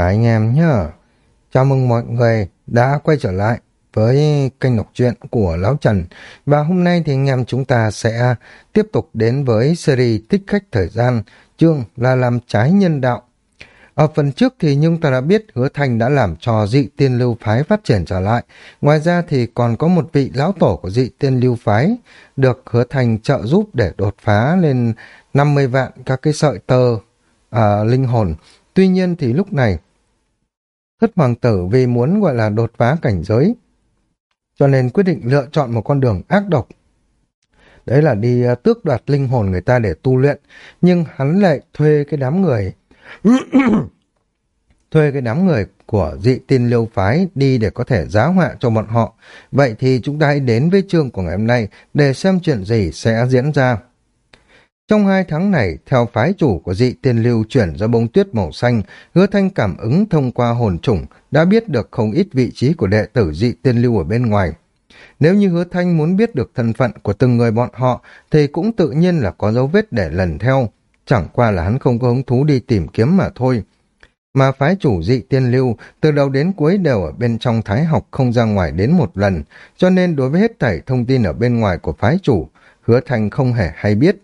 Cả anh em nhá. Chào mừng mọi người đã quay trở lại với kênh đọc truyện của Lão Trần. Và hôm nay thì anh em chúng ta sẽ tiếp tục đến với series tích Khách Thời Gian, chương là làm trái nhân đạo. Ở phần trước thì nhưng ta đã biết hứa thành đã làm cho dị tiên lưu phái phát triển trở lại. Ngoài ra thì còn có một vị lão tổ của dị tiên lưu phái được hứa thành trợ giúp để đột phá lên 50 vạn các cái sợi tơ à, linh hồn. Tuy nhiên thì lúc này thất hoàng tử vì muốn gọi là đột phá cảnh giới cho nên quyết định lựa chọn một con đường ác độc. Đấy là đi à, tước đoạt linh hồn người ta để tu luyện, nhưng hắn lại thuê cái đám người thuê cái đám người của dị tin liêu phái đi để có thể giá họa cho bọn họ. Vậy thì chúng ta hãy đến với chương của ngày hôm nay để xem chuyện gì sẽ diễn ra. Trong hai tháng này, theo phái chủ của dị tiên lưu chuyển ra bông tuyết màu xanh, hứa thanh cảm ứng thông qua hồn trùng đã biết được không ít vị trí của đệ tử dị tiên lưu ở bên ngoài. Nếu như hứa thanh muốn biết được thân phận của từng người bọn họ, thì cũng tự nhiên là có dấu vết để lần theo, chẳng qua là hắn không có hứng thú đi tìm kiếm mà thôi. Mà phái chủ dị tiên lưu từ đầu đến cuối đều ở bên trong thái học không ra ngoài đến một lần, cho nên đối với hết thảy thông tin ở bên ngoài của phái chủ, hứa thanh không hề hay biết.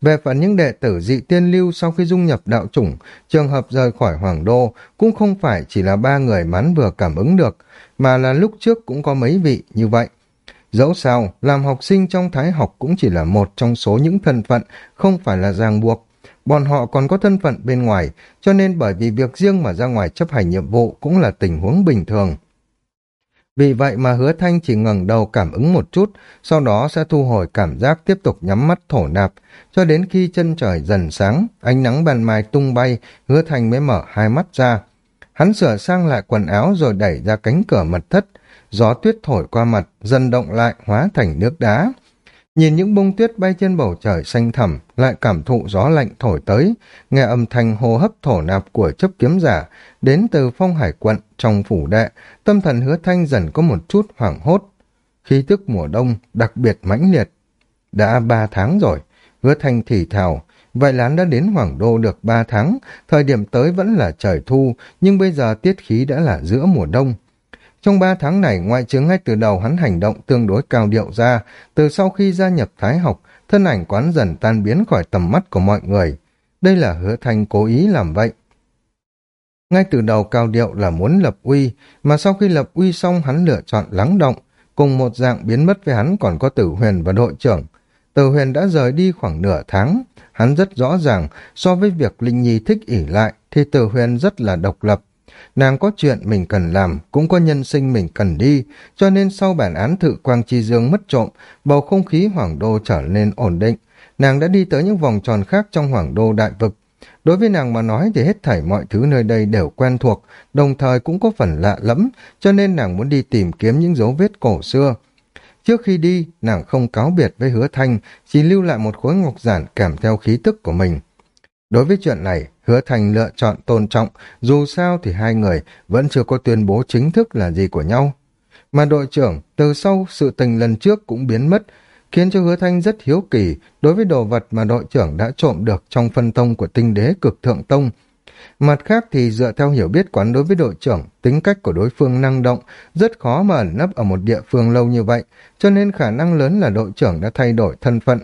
Về phần những đệ tử dị tiên lưu sau khi dung nhập đạo chủng, trường hợp rời khỏi Hoàng Đô cũng không phải chỉ là ba người mắn vừa cảm ứng được, mà là lúc trước cũng có mấy vị như vậy. Dẫu sao, làm học sinh trong thái học cũng chỉ là một trong số những thân phận, không phải là ràng buộc. Bọn họ còn có thân phận bên ngoài, cho nên bởi vì việc riêng mà ra ngoài chấp hành nhiệm vụ cũng là tình huống bình thường. Vì vậy mà hứa thanh chỉ ngẩng đầu cảm ứng một chút, sau đó sẽ thu hồi cảm giác tiếp tục nhắm mắt thổ nạp, cho đến khi chân trời dần sáng, ánh nắng ban mai tung bay, hứa thanh mới mở hai mắt ra. Hắn sửa sang lại quần áo rồi đẩy ra cánh cửa mật thất, gió tuyết thổi qua mặt, dần động lại hóa thành nước đá. Nhìn những bông tuyết bay trên bầu trời xanh thẳm, lại cảm thụ gió lạnh thổi tới, nghe âm thanh hô hấp thổ nạp của chấp kiếm giả, đến từ phong hải quận trong phủ đệ, tâm thần hứa thanh dần có một chút hoảng hốt. Khí tức mùa đông đặc biệt mãnh liệt. Đã ba tháng rồi, hứa thanh thì thào, vậy là đã đến Hoàng Đô được ba tháng, thời điểm tới vẫn là trời thu, nhưng bây giờ tiết khí đã là giữa mùa đông. Trong ba tháng này, ngoại trừ ngay từ đầu hắn hành động tương đối cao điệu ra, từ sau khi gia nhập Thái học, thân ảnh quán dần tan biến khỏi tầm mắt của mọi người. Đây là hứa thanh cố ý làm vậy. Ngay từ đầu cao điệu là muốn lập uy, mà sau khi lập uy xong hắn lựa chọn lắng động, cùng một dạng biến mất với hắn còn có tử huyền và đội trưởng. Tử huyền đã rời đi khoảng nửa tháng, hắn rất rõ ràng so với việc Linh Nhi thích ỉ lại thì tử huyền rất là độc lập, Nàng có chuyện mình cần làm, cũng có nhân sinh mình cần đi, cho nên sau bản án thự quang chi dương mất trộm, bầu không khí hoàng đô trở nên ổn định. Nàng đã đi tới những vòng tròn khác trong hoàng đô đại vực. Đối với nàng mà nói thì hết thảy mọi thứ nơi đây đều quen thuộc, đồng thời cũng có phần lạ lẫm, cho nên nàng muốn đi tìm kiếm những dấu vết cổ xưa. Trước khi đi, nàng không cáo biệt với hứa thanh, chỉ lưu lại một khối ngọc giản kèm theo khí tức của mình. Đối với chuyện này, Hứa Thành lựa chọn tôn trọng, dù sao thì hai người vẫn chưa có tuyên bố chính thức là gì của nhau. Mà đội trưởng từ sau sự tình lần trước cũng biến mất, khiến cho Hứa Thanh rất hiếu kỳ đối với đồ vật mà đội trưởng đã trộm được trong phân tông của tinh đế cực thượng tông. Mặt khác thì dựa theo hiểu biết quán đối với đội trưởng, tính cách của đối phương năng động, rất khó mà ẩn nấp ở một địa phương lâu như vậy, cho nên khả năng lớn là đội trưởng đã thay đổi thân phận,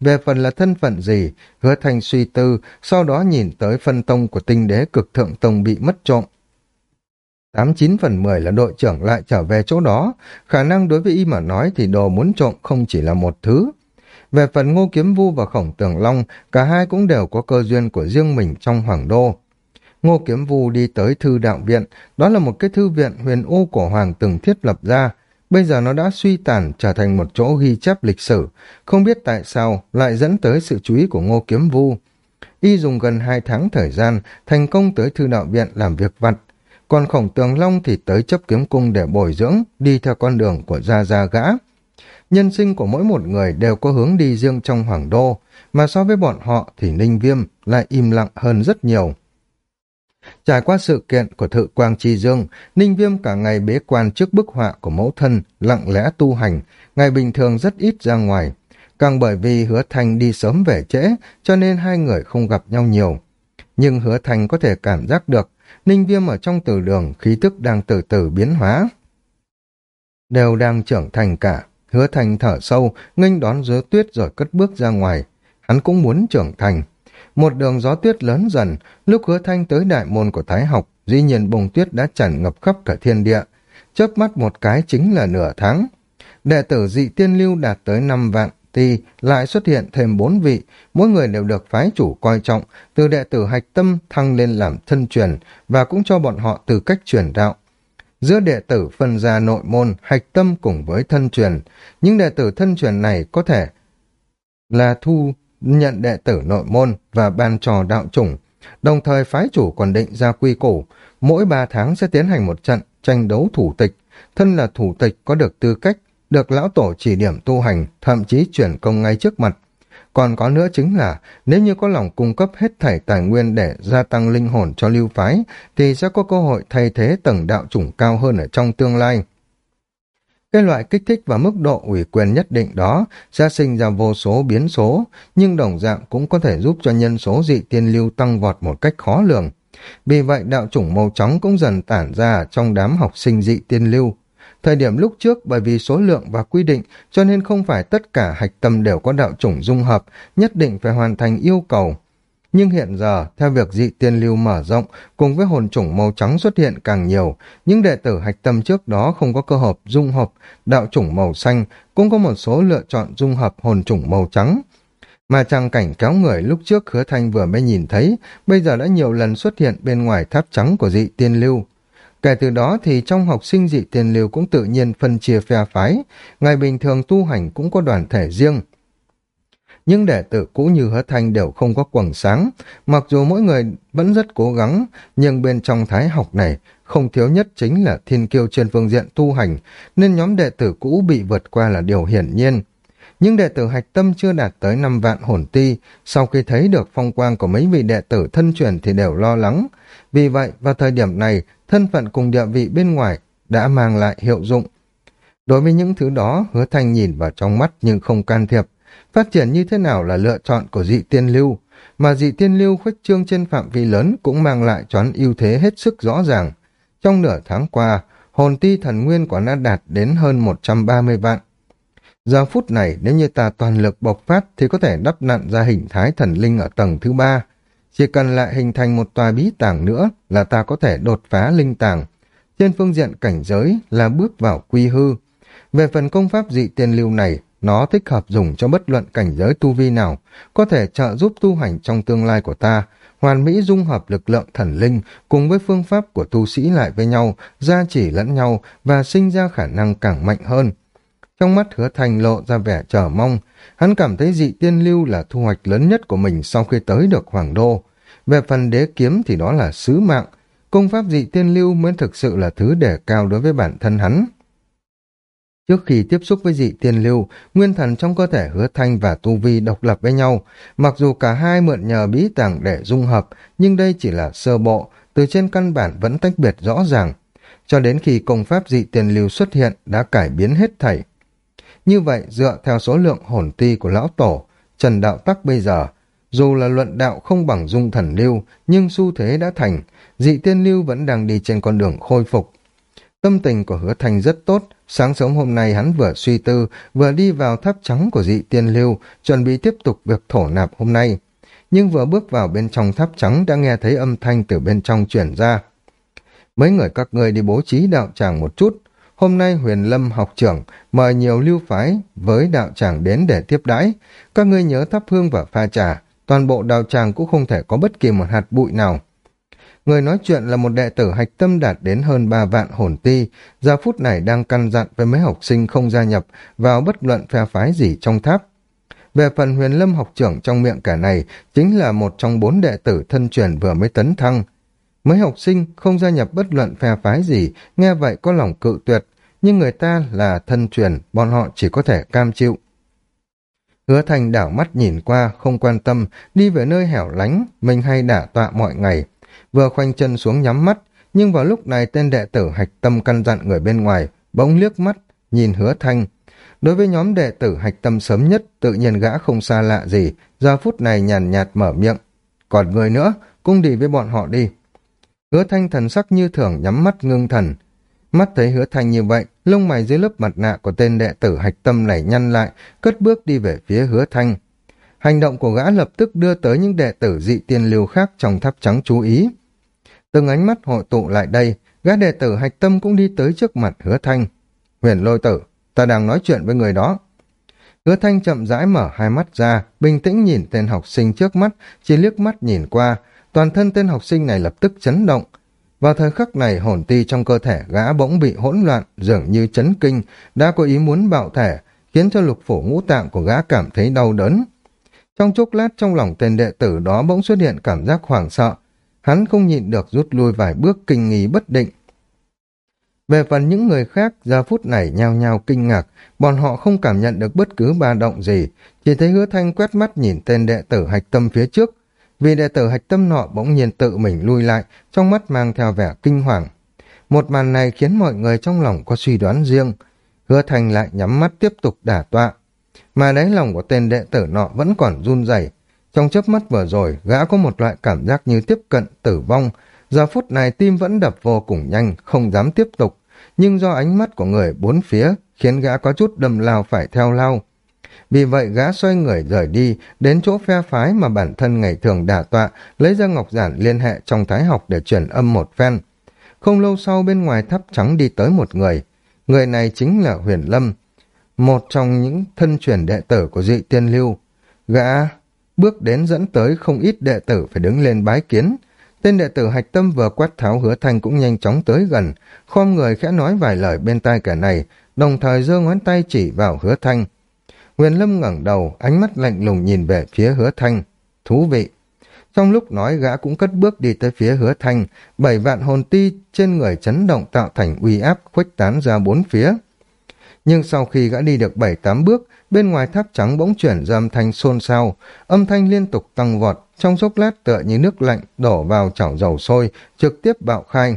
về phần là thân phận gì, hứa thanh suy tư, sau đó nhìn tới phân tông của tinh đế cực thượng tông bị mất trộm. tám chín phần mười là đội trưởng lại trở về chỗ đó, khả năng đối với y mà nói thì đồ muốn trộm không chỉ là một thứ. Về phần ngô kiếm vu và khổng tường long, cả hai cũng đều có cơ duyên của riêng mình trong hoàng đô. Ngô Kiếm Vu đi tới thư đạo viện, đó là một cái thư viện huyền u của Hoàng từng thiết lập ra, Bây giờ nó đã suy tàn trở thành một chỗ ghi chép lịch sử, không biết tại sao lại dẫn tới sự chú ý của Ngô Kiếm Vu. Y dùng gần hai tháng thời gian thành công tới thư đạo viện làm việc vặt, còn khổng tường long thì tới chấp kiếm cung để bồi dưỡng, đi theo con đường của Gia Gia gã. Nhân sinh của mỗi một người đều có hướng đi riêng trong hoàng đô, mà so với bọn họ thì Ninh Viêm lại im lặng hơn rất nhiều. Trải qua sự kiện của thự quang chi dương, Ninh Viêm cả ngày bế quan trước bức họa của mẫu thân, lặng lẽ tu hành, ngày bình thường rất ít ra ngoài. Càng bởi vì hứa thành đi sớm về trễ, cho nên hai người không gặp nhau nhiều. nhưng hứa thành có thể cảm giác được ninh viêm ở trong tử đường khí tức đang từ từ biến hóa. Đều đang trưởng thành cả, hứa thành thở sâu, nghênh đón gió tuyết rồi cất bước ra ngoài. Hắn cũng muốn trưởng thành. Một đường gió tuyết lớn dần, lúc hứa thanh tới đại môn của Thái học, dĩ nhiên bông tuyết đã tràn ngập khắp cả thiên địa. chớp mắt một cái chính là nửa tháng. Đệ tử dị tiên lưu đạt tới năm vạn, thì lại xuất hiện thêm bốn vị, mỗi người đều được phái chủ coi trọng, từ đệ tử hạch tâm thăng lên làm thân truyền và cũng cho bọn họ từ cách truyền đạo. Giữa đệ tử phân ra nội môn, hạch tâm cùng với thân truyền, những đệ tử thân truyền này có thể là thu nhận đệ tử nội môn và ban trò đạo chủng, đồng thời phái chủ còn định ra quy củ, mỗi ba tháng sẽ tiến hành một trận tranh đấu thủ tịch, thân là thủ tịch có được tư cách được lão tổ chỉ điểm tu hành, thậm chí chuyển công ngay trước mặt. Còn có nữa chính là, nếu như có lòng cung cấp hết thảy tài nguyên để gia tăng linh hồn cho lưu phái, thì sẽ có cơ hội thay thế tầng đạo chủng cao hơn ở trong tương lai. Cái loại kích thích và mức độ ủy quyền nhất định đó sẽ sinh ra vô số biến số, nhưng đồng dạng cũng có thể giúp cho nhân số dị tiên lưu tăng vọt một cách khó lường. Vì vậy đạo chủng màu trắng cũng dần tản ra trong đám học sinh dị tiên lưu, Thời điểm lúc trước bởi vì số lượng và quy định cho nên không phải tất cả hạch tâm đều có đạo chủng dung hợp, nhất định phải hoàn thành yêu cầu. Nhưng hiện giờ, theo việc dị tiên lưu mở rộng, cùng với hồn chủng màu trắng xuất hiện càng nhiều, những đệ tử hạch tâm trước đó không có cơ hợp dung hợp đạo chủng màu xanh, cũng có một số lựa chọn dung hợp hồn chủng màu trắng. Mà trang cảnh kéo người lúc trước hứa thanh vừa mới nhìn thấy, bây giờ đã nhiều lần xuất hiện bên ngoài tháp trắng của dị tiên lưu. Kể từ đó thì trong học sinh dị tiền liều cũng tự nhiên phân chia phe phái, ngày bình thường tu hành cũng có đoàn thể riêng. Nhưng đệ tử cũ như hứa thanh đều không có quầng sáng, mặc dù mỗi người vẫn rất cố gắng, nhưng bên trong thái học này không thiếu nhất chính là thiên kiêu trên phương diện tu hành, nên nhóm đệ tử cũ bị vượt qua là điều hiển nhiên. Nhưng đệ tử hạch tâm chưa đạt tới năm vạn hồn ti, sau khi thấy được phong quang của mấy vị đệ tử thân truyền thì đều lo lắng. Vì vậy, vào thời điểm này, thân phận cùng địa vị bên ngoài đã mang lại hiệu dụng. Đối với những thứ đó, hứa thanh nhìn vào trong mắt nhưng không can thiệp. Phát triển như thế nào là lựa chọn của dị tiên lưu, mà dị tiên lưu khuếch trương trên phạm vi lớn cũng mang lại choán ưu thế hết sức rõ ràng. Trong nửa tháng qua, hồn ti thần nguyên của nó đạt đến hơn 130 vạn. Giờ phút này, nếu như ta toàn lực bộc phát thì có thể đắp nặn ra hình thái thần linh ở tầng thứ ba, chỉ cần lại hình thành một tòa bí tàng nữa là ta có thể đột phá linh tàng. Trên phương diện cảnh giới là bước vào quy hư. Về phần công pháp dị tiên lưu này, nó thích hợp dùng cho bất luận cảnh giới tu vi nào, có thể trợ giúp tu hành trong tương lai của ta, hoàn mỹ dung hợp lực lượng thần linh cùng với phương pháp của tu sĩ lại với nhau, gia chỉ lẫn nhau và sinh ra khả năng càng mạnh hơn. Trong mắt hứa thành lộ ra vẻ chờ mong, hắn cảm thấy dị tiên lưu là thu hoạch lớn nhất của mình sau khi tới được Hoàng Đô. Về phần đế kiếm thì đó là sứ mạng, công pháp dị tiên lưu mới thực sự là thứ đề cao đối với bản thân hắn. Trước khi tiếp xúc với dị tiên lưu, nguyên thần trong cơ thể hứa thanh và tu vi độc lập với nhau, mặc dù cả hai mượn nhờ bí tàng để dung hợp, nhưng đây chỉ là sơ bộ, từ trên căn bản vẫn tách biệt rõ ràng. Cho đến khi công pháp dị tiên lưu xuất hiện đã cải biến hết thảy. Như vậy, dựa theo số lượng hồn ti của lão tổ, Trần Đạo Tắc bây giờ dù là luận đạo không bằng dung thần lưu, nhưng xu thế đã thành, dị tiên lưu vẫn đang đi trên con đường khôi phục. Tâm tình của hứa thành rất tốt, sáng sớm hôm nay hắn vừa suy tư, vừa đi vào tháp trắng của dị tiên lưu, chuẩn bị tiếp tục việc thổ nạp hôm nay. Nhưng vừa bước vào bên trong tháp trắng đã nghe thấy âm thanh từ bên trong chuyển ra. Mấy người các ngươi đi bố trí đạo tràng một chút, hôm nay huyền lâm học trưởng mời nhiều lưu phái với đạo tràng đến để tiếp đãi, các ngươi nhớ thắp hương và pha trà, toàn bộ đạo tràng cũng không thể có bất kỳ một hạt bụi nào. Người nói chuyện là một đệ tử hạch tâm đạt đến hơn ba vạn hồn ti, giờ phút này đang căn dặn với mấy học sinh không gia nhập vào bất luận phe phái gì trong tháp. Về phần huyền lâm học trưởng trong miệng cả này chính là một trong bốn đệ tử thân truyền vừa mới tấn thăng. Mấy học sinh không gia nhập bất luận phe phái gì, nghe vậy có lòng cự tuyệt, nhưng người ta là thân truyền, bọn họ chỉ có thể cam chịu. Hứa thành đảo mắt nhìn qua, không quan tâm, đi về nơi hẻo lánh, mình hay đả tọa mọi ngày. Vừa khoanh chân xuống nhắm mắt, nhưng vào lúc này tên đệ tử hạch tâm căn dặn người bên ngoài, bỗng liếc mắt, nhìn hứa thanh. Đối với nhóm đệ tử hạch tâm sớm nhất, tự nhiên gã không xa lạ gì, giờ phút này nhàn nhạt mở miệng. Còn người nữa, cung đi với bọn họ đi. Hứa thanh thần sắc như thường nhắm mắt ngưng thần. Mắt thấy hứa thanh như vậy, lông mày dưới lớp mặt nạ của tên đệ tử hạch tâm này nhăn lại, cất bước đi về phía hứa thanh. Hành động của gã lập tức đưa tới những đệ tử dị tiên lưu khác trong tháp trắng chú ý. Từng ánh mắt hội tụ lại đây, gã đệ tử hạch tâm cũng đi tới trước mặt hứa thanh. Huyền lôi tử, ta đang nói chuyện với người đó. Hứa thanh chậm rãi mở hai mắt ra, bình tĩnh nhìn tên học sinh trước mắt, chỉ liếc mắt nhìn qua, toàn thân tên học sinh này lập tức chấn động. Vào thời khắc này hồn ti trong cơ thể gã bỗng bị hỗn loạn, dường như chấn kinh, đã có ý muốn bạo thể, khiến cho lục phủ ngũ tạng của gã cảm thấy đau đớn. Trong chốc lát trong lòng tên đệ tử đó bỗng xuất hiện cảm giác hoảng sợ, hắn không nhịn được rút lui vài bước kinh nghi bất định. Về phần những người khác, giờ phút này nhao nhao kinh ngạc, bọn họ không cảm nhận được bất cứ ba động gì, chỉ thấy hứa thanh quét mắt nhìn tên đệ tử hạch tâm phía trước. Vì đệ tử hạch tâm nọ bỗng nhiên tự mình lui lại, trong mắt mang theo vẻ kinh hoàng. Một màn này khiến mọi người trong lòng có suy đoán riêng. Hứa thanh lại nhắm mắt tiếp tục đả tọa. Mà đáy lòng của tên đệ tử nọ vẫn còn run rẩy. Trong chớp mắt vừa rồi, gã có một loại cảm giác như tiếp cận tử vong, Giờ phút này tim vẫn đập vô cùng nhanh, không dám tiếp tục, nhưng do ánh mắt của người bốn phía khiến gã có chút đầm lao phải theo lao. Vì vậy gã xoay người rời đi, đến chỗ phe phái mà bản thân ngày thường đả tọa, lấy ra ngọc giản liên hệ trong thái học để chuyển âm một phen. Không lâu sau bên ngoài tháp trắng đi tới một người. Người này chính là Huyền Lâm, một trong những thân truyền đệ tử của dị tiên lưu. Gã bước đến dẫn tới không ít đệ tử phải đứng lên bái kiến, Tên đệ tử hạch tâm vừa quát tháo hứa thanh cũng nhanh chóng tới gần, khom người khẽ nói vài lời bên tai kẻ này, đồng thời giơ ngón tay chỉ vào hứa thanh. Huyền Lâm ngẩng đầu, ánh mắt lạnh lùng nhìn về phía hứa thanh. Thú vị. Trong lúc nói gã cũng cất bước đi tới phía hứa thanh, bảy vạn hồn ti trên người chấn động tạo thành uy áp khuếch tán ra bốn phía. Nhưng sau khi gã đi được bảy tám bước, bên ngoài tháp trắng bỗng chuyển ra âm thanh xôn xao, âm thanh liên tục tăng vọt, trong chốc lát tựa như nước lạnh đổ vào chảo dầu sôi, trực tiếp bạo khai.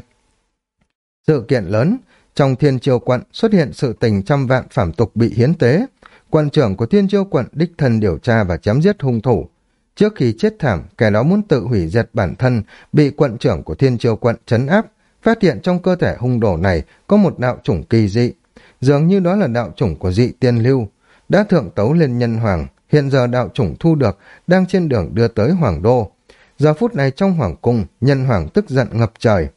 Sự kiện lớn, trong thiên triều quận xuất hiện sự tình trăm vạn phản tục bị hiến tế. Quận trưởng của thiên triều quận đích thân điều tra và chém giết hung thủ. Trước khi chết thảm, kẻ đó muốn tự hủy diệt bản thân, bị quận trưởng của thiên triều quận chấn áp, phát hiện trong cơ thể hung đồ này có một đạo chủng kỳ dị. Dường như đó là đạo chủng của dị tiên lưu, đã thượng tấu lên nhân hoàng, hiện giờ đạo chủng thu được, đang trên đường đưa tới hoàng đô. Giờ phút này trong hoàng cung, nhân hoàng tức giận ngập trời.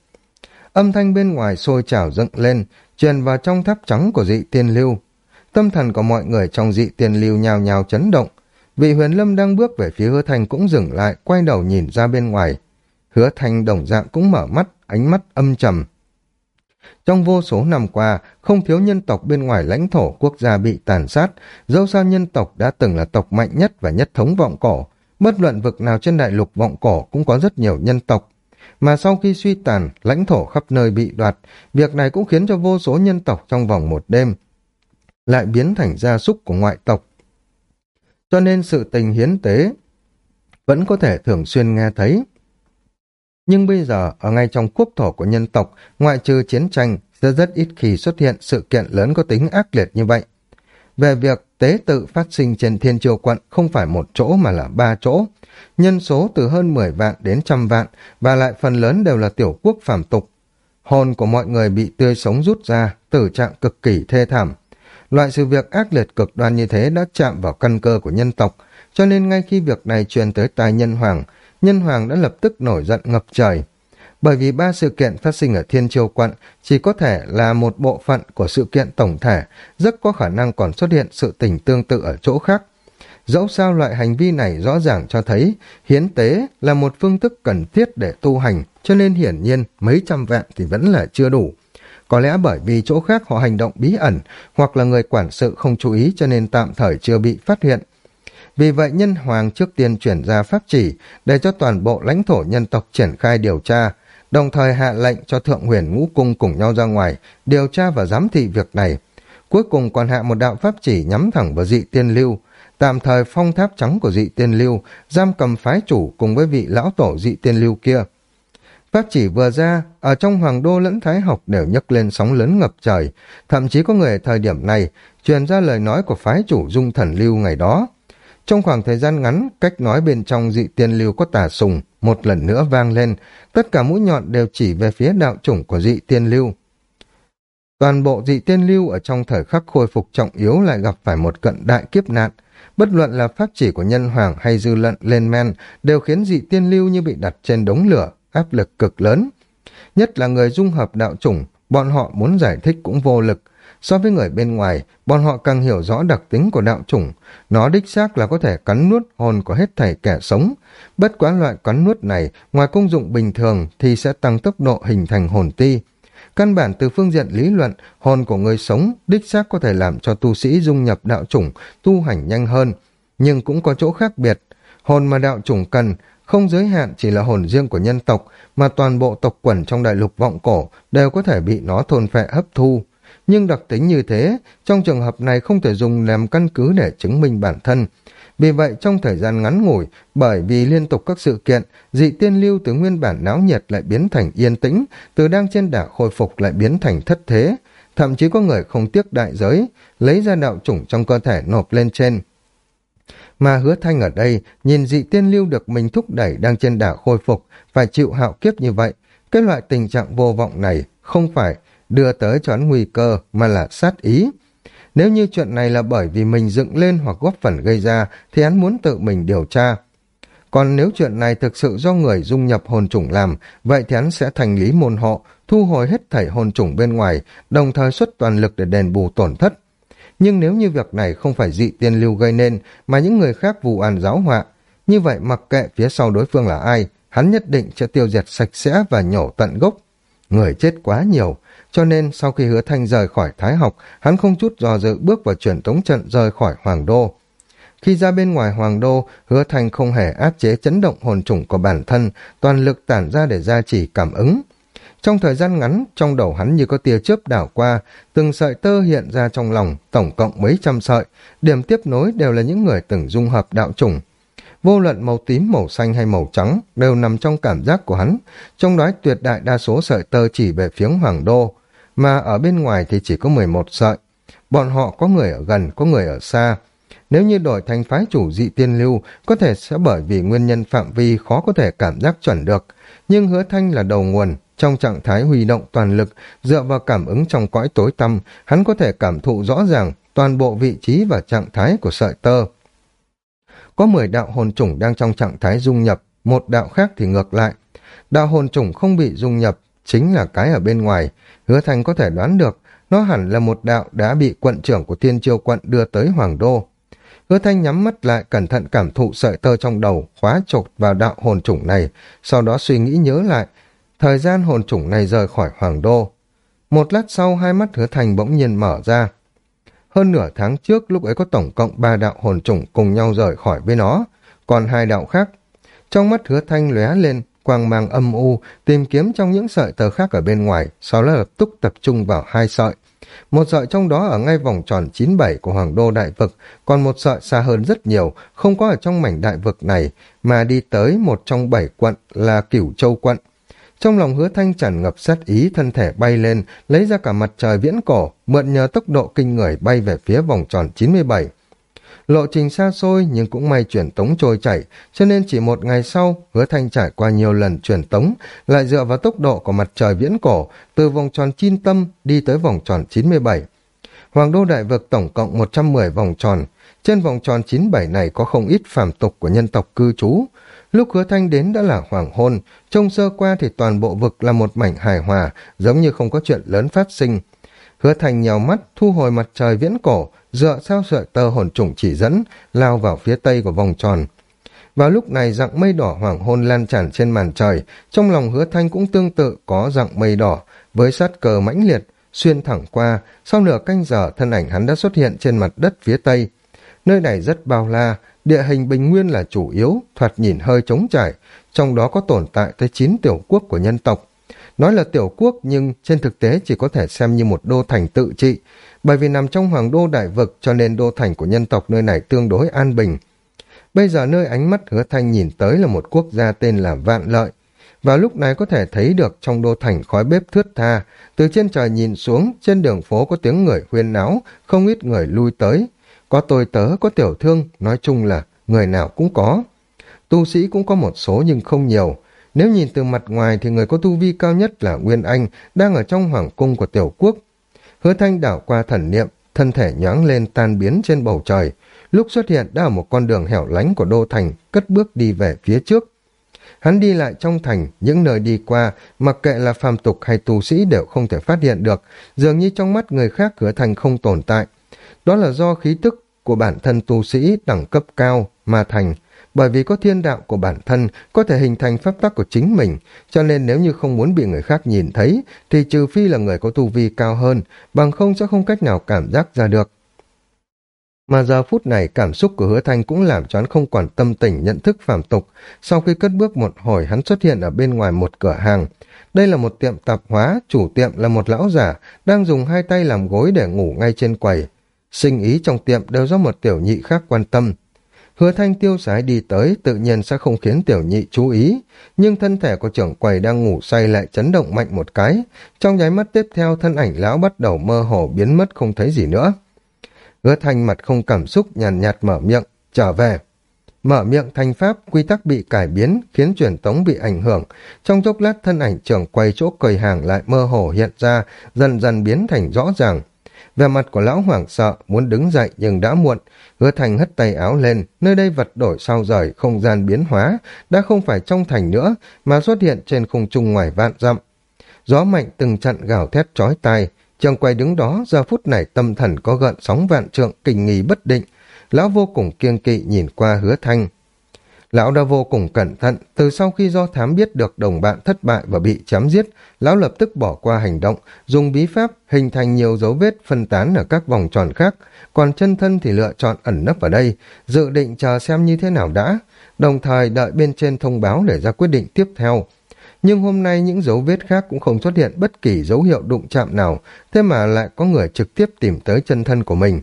Âm thanh bên ngoài sôi trào dựng lên, truyền vào trong tháp trắng của dị tiên lưu. Tâm thần của mọi người trong dị tiên lưu nhào nhào chấn động. Vị huyền lâm đang bước về phía hứa thanh cũng dừng lại, quay đầu nhìn ra bên ngoài. Hứa thanh đồng dạng cũng mở mắt, ánh mắt âm trầm. Trong vô số năm qua, không thiếu nhân tộc bên ngoài lãnh thổ quốc gia bị tàn sát, dẫu sao nhân tộc đã từng là tộc mạnh nhất và nhất thống vọng cổ. Bất luận vực nào trên đại lục vọng cổ cũng có rất nhiều nhân tộc. Mà sau khi suy tàn, lãnh thổ khắp nơi bị đoạt, việc này cũng khiến cho vô số nhân tộc trong vòng một đêm lại biến thành gia súc của ngoại tộc. Cho nên sự tình hiến tế vẫn có thể thường xuyên nghe thấy. Nhưng bây giờ, ở ngay trong quốc thổ của nhân tộc, ngoại trừ chiến tranh, sẽ rất ít khi xuất hiện sự kiện lớn có tính ác liệt như vậy. Về việc tế tự phát sinh trên thiên triều quận không phải một chỗ mà là ba chỗ, nhân số từ hơn 10 vạn đến trăm vạn và lại phần lớn đều là tiểu quốc phàm tục. Hồn của mọi người bị tươi sống rút ra, tử trạng cực kỳ thê thảm. Loại sự việc ác liệt cực đoan như thế đã chạm vào căn cơ của nhân tộc, cho nên ngay khi việc này truyền tới tai nhân hoàng, nhân hoàng đã lập tức nổi giận ngập trời. Bởi vì ba sự kiện phát sinh ở Thiên Triều Quận chỉ có thể là một bộ phận của sự kiện tổng thể, rất có khả năng còn xuất hiện sự tình tương tự ở chỗ khác. Dẫu sao loại hành vi này rõ ràng cho thấy hiến tế là một phương thức cần thiết để tu hành, cho nên hiển nhiên mấy trăm vạn thì vẫn là chưa đủ. Có lẽ bởi vì chỗ khác họ hành động bí ẩn, hoặc là người quản sự không chú ý cho nên tạm thời chưa bị phát hiện. Vì vậy nhân hoàng trước tiên chuyển ra pháp chỉ để cho toàn bộ lãnh thổ nhân tộc triển khai điều tra, đồng thời hạ lệnh cho thượng huyền ngũ cung cùng nhau ra ngoài điều tra và giám thị việc này. Cuối cùng còn hạ một đạo pháp chỉ nhắm thẳng vào dị tiên lưu, tạm thời phong tháp trắng của dị tiên lưu, giam cầm phái chủ cùng với vị lão tổ dị tiên lưu kia. Pháp chỉ vừa ra, ở trong hoàng đô lẫn thái học đều nhấc lên sóng lớn ngập trời, thậm chí có người ở thời điểm này truyền ra lời nói của phái chủ dung thần lưu ngày đó. Trong khoảng thời gian ngắn, cách nói bên trong dị tiên lưu có tả sùng, một lần nữa vang lên, tất cả mũi nhọn đều chỉ về phía đạo chủng của dị tiên lưu. Toàn bộ dị tiên lưu ở trong thời khắc khôi phục trọng yếu lại gặp phải một cận đại kiếp nạn. Bất luận là pháp chỉ của nhân hoàng hay dư lận lên men đều khiến dị tiên lưu như bị đặt trên đống lửa, áp lực cực lớn. Nhất là người dung hợp đạo chủng, bọn họ muốn giải thích cũng vô lực. So với người bên ngoài, bọn họ càng hiểu rõ đặc tính của đạo chủng. Nó đích xác là có thể cắn nuốt hồn của hết thảy kẻ sống. Bất quá loại cắn nuốt này, ngoài công dụng bình thường thì sẽ tăng tốc độ hình thành hồn ti. Căn bản từ phương diện lý luận, hồn của người sống đích xác có thể làm cho tu sĩ dung nhập đạo chủng, tu hành nhanh hơn. Nhưng cũng có chỗ khác biệt. Hồn mà đạo chủng cần không giới hạn chỉ là hồn riêng của nhân tộc, mà toàn bộ tộc quần trong đại lục vọng cổ đều có thể bị nó thôn phệ hấp thu. Nhưng đặc tính như thế, trong trường hợp này không thể dùng làm căn cứ để chứng minh bản thân. Vì vậy, trong thời gian ngắn ngủi, bởi vì liên tục các sự kiện, dị tiên lưu từ nguyên bản náo nhiệt lại biến thành yên tĩnh, từ đang trên đảo khôi phục lại biến thành thất thế. Thậm chí có người không tiếc đại giới, lấy ra đạo chủng trong cơ thể nộp lên trên, mà hứa thanh ở đây, nhìn dị tiên lưu được mình thúc đẩy đang trên đảo khôi phục, phải chịu hạo kiếp như vậy. Cái loại tình trạng vô vọng này không phải đưa tới cho hắn nguy cơ mà là sát ý. Nếu như chuyện này là bởi vì mình dựng lên hoặc góp phần gây ra thì hắn muốn tự mình điều tra. Còn nếu chuyện này thực sự do người dung nhập hồn chủng làm, vậy thì hắn sẽ thành lý môn hộ, thu hồi hết thảy hồn chủng bên ngoài, đồng thời xuất toàn lực để đền bù tổn thất. Nhưng nếu như việc này không phải dị tiên lưu gây nên, mà những người khác vụ an giáo họa, như vậy mặc kệ phía sau đối phương là ai, hắn nhất định sẽ tiêu diệt sạch sẽ và nhổ tận gốc. Người chết quá nhiều, cho nên sau khi hứa thanh rời khỏi Thái học, hắn không chút do dự bước vào truyền tống trận rời khỏi Hoàng Đô. Khi ra bên ngoài Hoàng Đô, hứa thanh không hề áp chế chấn động hồn trùng của bản thân, toàn lực tản ra để gia trì cảm ứng. Trong thời gian ngắn, trong đầu hắn như có tia chớp đảo qua, từng sợi tơ hiện ra trong lòng, tổng cộng mấy trăm sợi, điểm tiếp nối đều là những người từng dung hợp đạo chủng. Vô luận màu tím, màu xanh hay màu trắng đều nằm trong cảm giác của hắn, trong đó tuyệt đại đa số sợi tơ chỉ về phía Hoàng Đô, mà ở bên ngoài thì chỉ có 11 sợi. Bọn họ có người ở gần, có người ở xa. Nếu như đổi thành phái chủ dị tiên lưu, có thể sẽ bởi vì nguyên nhân phạm vi khó có thể cảm giác chuẩn được, nhưng hứa thanh là đầu nguồn, trong trạng thái huy động toàn lực, dựa vào cảm ứng trong cõi tối tăm, hắn có thể cảm thụ rõ ràng toàn bộ vị trí và trạng thái của sợi tơ. Có 10 đạo hồn chủng đang trong trạng thái dung nhập, một đạo khác thì ngược lại. Đạo hồn chủng không bị dung nhập, chính là cái ở bên ngoài. Hứa Thành có thể đoán được, nó hẳn là một đạo đã bị quận trưởng của Thiên Chiêu quận đưa tới Hoàng Đô. Hứa Thanh nhắm mắt lại cẩn thận cảm thụ sợi tơ trong đầu, khóa chột vào đạo hồn chủng này, sau đó suy nghĩ nhớ lại, Thời gian hồn chủng này rời khỏi hoàng đô. Một lát sau hai mắt hứa thành bỗng nhiên mở ra. Hơn nửa tháng trước lúc ấy có tổng cộng ba đạo hồn chủng cùng nhau rời khỏi với nó, còn hai đạo khác. Trong mắt hứa thanh lóe lên, quang mang âm u, tìm kiếm trong những sợi tờ khác ở bên ngoài, sau đó lập tức tập trung vào hai sợi. Một sợi trong đó ở ngay vòng tròn 97 của Hoàng Đô Đại Vực, còn một sợi xa hơn rất nhiều, không có ở trong mảnh đại vực này, mà đi tới một trong bảy quận là Cửu Châu quận. Trong lòng hứa thanh tràn ngập sát ý thân thể bay lên, lấy ra cả mặt trời viễn cổ, mượn nhờ tốc độ kinh người bay về phía vòng tròn 97. Lộ trình xa xôi nhưng cũng may chuyển tống trôi chảy, cho nên chỉ một ngày sau, hứa thanh trải qua nhiều lần chuyển tống, lại dựa vào tốc độ của mặt trời viễn cổ, từ vòng tròn chin tâm đi tới vòng tròn 97. Hoàng đô đại vực tổng cộng 110 vòng tròn, trên vòng tròn 97 này có không ít phàm tục của nhân tộc cư trú, Lúc hứa thanh đến đã là hoàng hôn, trông sơ qua thì toàn bộ vực là một mảnh hài hòa, giống như không có chuyện lớn phát sinh. Hứa thanh nhào mắt, thu hồi mặt trời viễn cổ, dựa sao sợi tơ hồn trùng chỉ dẫn, lao vào phía tây của vòng tròn. Vào lúc này dạng mây đỏ hoàng hôn lan tràn trên màn trời, trong lòng hứa thanh cũng tương tự có dạng mây đỏ, với sát cờ mãnh liệt, xuyên thẳng qua, sau nửa canh giờ thân ảnh hắn đã xuất hiện trên mặt đất phía tây. Nơi này rất bao la, địa hình bình nguyên là chủ yếu, thoạt nhìn hơi trống trải, trong đó có tồn tại tới 9 tiểu quốc của nhân tộc. Nói là tiểu quốc nhưng trên thực tế chỉ có thể xem như một đô thành tự trị, bởi vì nằm trong hoàng đô đại vực cho nên đô thành của nhân tộc nơi này tương đối an bình. Bây giờ nơi ánh mắt hứa thanh nhìn tới là một quốc gia tên là Vạn Lợi. Vào lúc này có thể thấy được trong đô thành khói bếp thướt tha, từ trên trời nhìn xuống, trên đường phố có tiếng người huyên náo, không ít người lui tới, có tôi tớ, có tiểu thương, nói chung là người nào cũng có. Tu sĩ cũng có một số nhưng không nhiều. Nếu nhìn từ mặt ngoài thì người có tu vi cao nhất là Nguyên Anh, đang ở trong hoàng cung của tiểu quốc. Hứa thanh đảo qua thần niệm, thân thể nhoáng lên tan biến trên bầu trời. Lúc xuất hiện đã ở một con đường hẻo lánh của đô thành, cất bước đi về phía trước. Hắn đi lại trong thành, những nơi đi qua, mặc kệ là phàm tục hay tu sĩ đều không thể phát hiện được, dường như trong mắt người khác hứa thành không tồn tại. Đó là do khí tức của bản thân tu sĩ đẳng cấp cao mà thành, bởi vì có thiên đạo của bản thân có thể hình thành pháp tắc của chính mình, cho nên nếu như không muốn bị người khác nhìn thấy, thì trừ phi là người có tu vi cao hơn, bằng không sẽ không cách nào cảm giác ra được. Mà giờ phút này cảm xúc của hứa thanh cũng làm cho hắn không còn tâm tình nhận thức phàm tục. Sau khi cất bước một hồi hắn xuất hiện ở bên ngoài một cửa hàng. Đây là một tiệm tạp hóa, chủ tiệm là một lão giả, đang dùng hai tay làm gối để ngủ ngay trên quầy. Sinh ý trong tiệm đều do một tiểu nhị khác quan tâm. Hứa thanh tiêu sái đi tới tự nhiên sẽ không khiến tiểu nhị chú ý, nhưng thân thể của trưởng quầy đang ngủ say lại chấn động mạnh một cái. Trong nháy mắt tiếp theo thân ảnh lão bắt đầu mơ hồ biến mất không thấy gì nữa. Hứa thanh mặt không cảm xúc nhàn nhạt, nhạt mở miệng, trở về. Mở miệng thanh pháp, quy tắc bị cải biến, khiến truyền tống bị ảnh hưởng. Trong chốc lát thân ảnh trưởng quay chỗ cười hàng lại mơ hồ hiện ra, dần dần biến thành rõ ràng. Về mặt của lão hoảng sợ, muốn đứng dậy nhưng đã muộn. Hứa thành hất tay áo lên, nơi đây vật đổi sau rời, không gian biến hóa, đã không phải trong thành nữa, mà xuất hiện trên khung trung ngoài vạn dặm. Gió mạnh từng trận gào thét chói tai, Trường quay đứng đó, giờ phút này tâm thần có gợn sóng vạn trượng, kinh nghi bất định. Lão vô cùng kiêng kỵ nhìn qua hứa thanh. Lão đã vô cùng cẩn thận, từ sau khi do thám biết được đồng bạn thất bại và bị chém giết, lão lập tức bỏ qua hành động, dùng bí pháp hình thành nhiều dấu vết phân tán ở các vòng tròn khác, còn chân thân thì lựa chọn ẩn nấp ở đây, dự định chờ xem như thế nào đã, đồng thời đợi bên trên thông báo để ra quyết định tiếp theo nhưng hôm nay những dấu vết khác cũng không xuất hiện bất kỳ dấu hiệu đụng chạm nào, thế mà lại có người trực tiếp tìm tới chân thân của mình.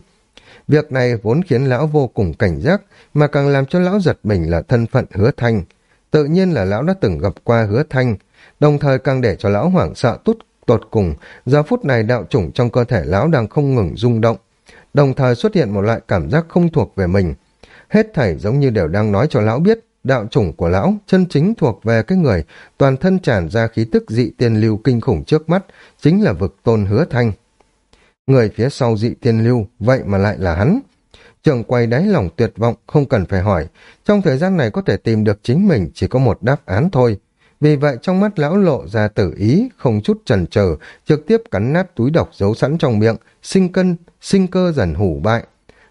Việc này vốn khiến lão vô cùng cảnh giác, mà càng làm cho lão giật mình là thân phận hứa thanh. Tự nhiên là lão đã từng gặp qua hứa thanh, đồng thời càng để cho lão hoảng sợ tút tột cùng, giờ phút này đạo chủng trong cơ thể lão đang không ngừng rung động, đồng thời xuất hiện một loại cảm giác không thuộc về mình. Hết thảy giống như đều đang nói cho lão biết, đạo chủng của lão chân chính thuộc về cái người toàn thân tràn ra khí tức dị tiên lưu kinh khủng trước mắt, chính là vực tôn hứa thanh. Người phía sau dị tiên lưu, vậy mà lại là hắn. Trường quay đáy lòng tuyệt vọng, không cần phải hỏi. Trong thời gian này có thể tìm được chính mình chỉ có một đáp án thôi. Vì vậy trong mắt lão lộ ra tử ý, không chút chần chờ trực tiếp cắn nát túi độc giấu sẵn trong miệng, sinh cân, sinh cơ dần hủ bại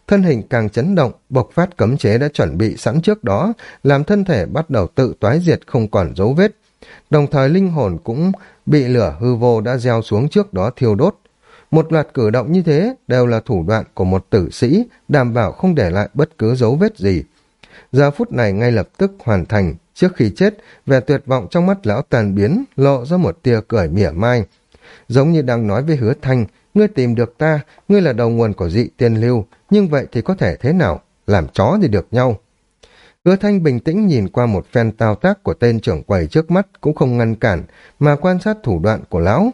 thân hình càng chấn động, bộc phát cấm chế đã chuẩn bị sẵn trước đó, làm thân thể bắt đầu tự toái diệt không còn dấu vết. Đồng thời linh hồn cũng bị lửa hư vô đã gieo xuống trước đó thiêu đốt. Một loạt cử động như thế đều là thủ đoạn của một tử sĩ, đảm bảo không để lại bất cứ dấu vết gì. Giờ phút này ngay lập tức hoàn thành, trước khi chết, vẻ tuyệt vọng trong mắt lão tàn biến, lộ ra một tia cười mỉa mai. Giống như đang nói với hứa thanh, ngươi tìm được ta, ngươi là đầu nguồn của dị tiên lưu, nhưng vậy thì có thể thế nào, làm chó thì được nhau. Hứa thanh bình tĩnh nhìn qua một phen tao tác của tên trưởng quầy trước mắt cũng không ngăn cản, mà quan sát thủ đoạn của lão.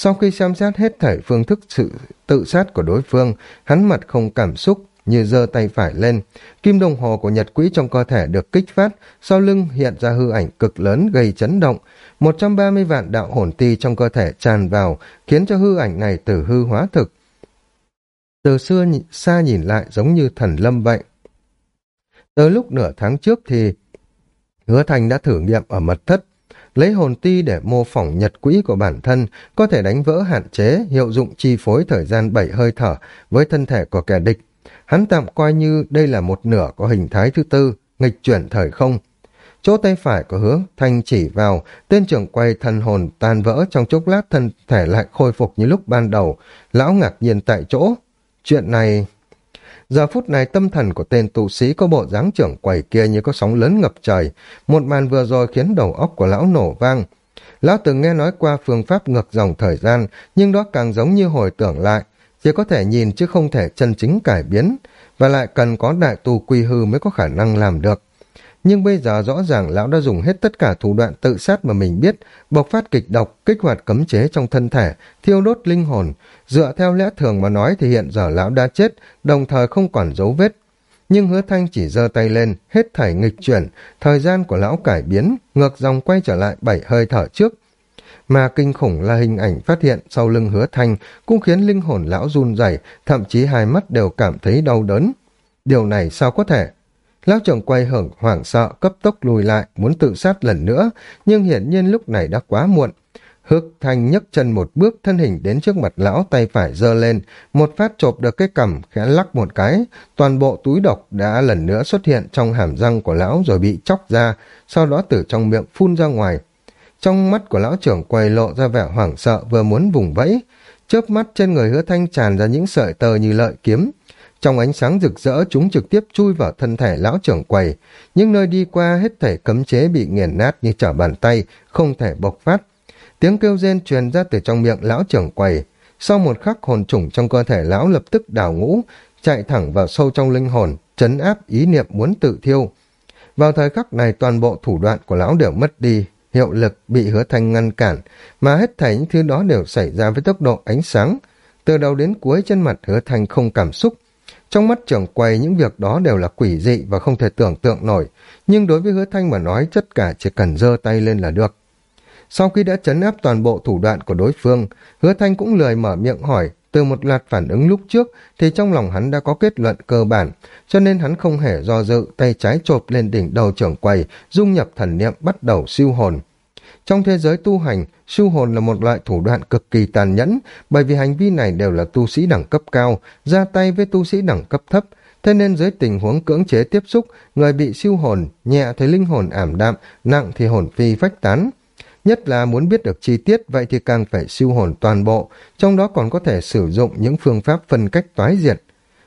Sau khi xem xét hết thảy phương thức sự tự sát của đối phương, hắn mặt không cảm xúc, như giơ tay phải lên. Kim đồng hồ của nhật quỹ trong cơ thể được kích phát, sau lưng hiện ra hư ảnh cực lớn gây chấn động. 130 vạn đạo hồn ti trong cơ thể tràn vào, khiến cho hư ảnh này từ hư hóa thực. Từ xưa xa nhìn lại giống như thần lâm vậy. Tới lúc nửa tháng trước thì Hứa Thành đã thử nghiệm ở mật thất, lấy hồn ti để mô phỏng nhật quỹ của bản thân, có thể đánh vỡ hạn chế, hiệu dụng chi phối thời gian bảy hơi thở với thân thể của kẻ địch. Hắn tạm coi như đây là một nửa có hình thái thứ tư, nghịch chuyển thời không. Chỗ tay phải của hứa thanh chỉ vào, tên trưởng quay thần hồn tan vỡ trong chốc lát thân thể lại khôi phục như lúc ban đầu. Lão ngạc nhiên tại chỗ. Chuyện này... Giờ phút này tâm thần của tên tu sĩ có bộ dáng trưởng quầy kia như có sóng lớn ngập trời. Một màn vừa rồi khiến đầu óc của lão nổ vang. Lão từng nghe nói qua phương pháp ngược dòng thời gian, nhưng đó càng giống như hồi tưởng lại. Chỉ có thể nhìn chứ không thể chân chính cải biến, và lại cần có đại tu quy hư mới có khả năng làm được. Nhưng bây giờ rõ ràng lão đã dùng hết tất cả thủ đoạn tự sát mà mình biết, bộc phát kịch độc, kích hoạt cấm chế trong thân thể, thiêu đốt linh hồn. Dựa theo lẽ thường mà nói thì hiện giờ lão đã chết, đồng thời không còn dấu vết. nhưng hứa thanh chỉ giơ tay lên, hết thảy nghịch chuyển, thời gian của lão cải biến, ngược dòng quay trở lại bảy hơi thở trước. Mà kinh khủng là hình ảnh phát hiện sau lưng hứa thanh cũng khiến linh hồn lão run rẩy, thậm chí hai mắt đều cảm thấy đau đớn. Điều này sao có thể? Lão trưởng quay hưởng hoảng sợ cấp tốc lùi lại, muốn tự sát lần nữa, nhưng hiển nhiên lúc này đã quá muộn. Hước thanh nhấc chân một bước thân hình đến trước mặt lão tay phải giơ lên, một phát chộp được cái cằm khẽ lắc một cái, toàn bộ túi độc đã lần nữa xuất hiện trong hàm răng của lão rồi bị chóc ra, sau đó từ trong miệng phun ra ngoài. Trong mắt của lão trưởng quay lộ ra vẻ hoảng sợ vừa muốn vùng vẫy, chớp mắt trên người hứa thanh tràn ra những sợi tơ như lợi kiếm. Trong ánh sáng rực rỡ chúng trực tiếp chui vào thân thể lão trưởng quầy, những nơi đi qua hết thể cấm chế bị nghiền nát như trở bàn tay, không thể bộc phát Tiếng kêu rên truyền ra từ trong miệng lão trưởng quầy. Sau một khắc hồn trùng trong cơ thể lão lập tức đảo ngũ, chạy thẳng vào sâu trong linh hồn, chấn áp ý niệm muốn tự thiêu. Vào thời khắc này toàn bộ thủ đoạn của lão đều mất đi, hiệu lực bị hứa thanh ngăn cản, mà hết thảy những thứ đó đều xảy ra với tốc độ ánh sáng. Từ đầu đến cuối trên mặt hứa thanh không cảm xúc. Trong mắt trưởng quầy những việc đó đều là quỷ dị và không thể tưởng tượng nổi, nhưng đối với hứa thanh mà nói tất cả chỉ cần giơ tay lên là được. Sau khi đã chấn áp toàn bộ thủ đoạn của đối phương, hứa thanh cũng lười mở miệng hỏi, từ một loạt phản ứng lúc trước thì trong lòng hắn đã có kết luận cơ bản, cho nên hắn không hề do dự, tay trái chộp lên đỉnh đầu trưởng quầy, dung nhập thần niệm bắt đầu siêu hồn. Trong thế giới tu hành, siêu hồn là một loại thủ đoạn cực kỳ tàn nhẫn, bởi vì hành vi này đều là tu sĩ đẳng cấp cao, ra tay với tu sĩ đẳng cấp thấp, thế nên dưới tình huống cưỡng chế tiếp xúc, người bị siêu hồn, nhẹ thì linh hồn ảm đạm, nặng thì hồn phi phách tán. Nhất là muốn biết được chi tiết vậy thì càng phải siêu hồn toàn bộ, trong đó còn có thể sử dụng những phương pháp phân cách toái diệt.